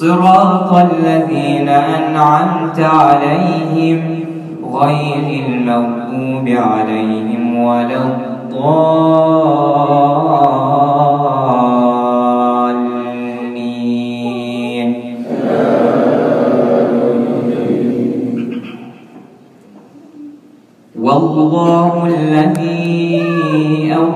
صراط الذين أنعمت عليهم غير المغضوب عليهم ولا الضالين. والله الذي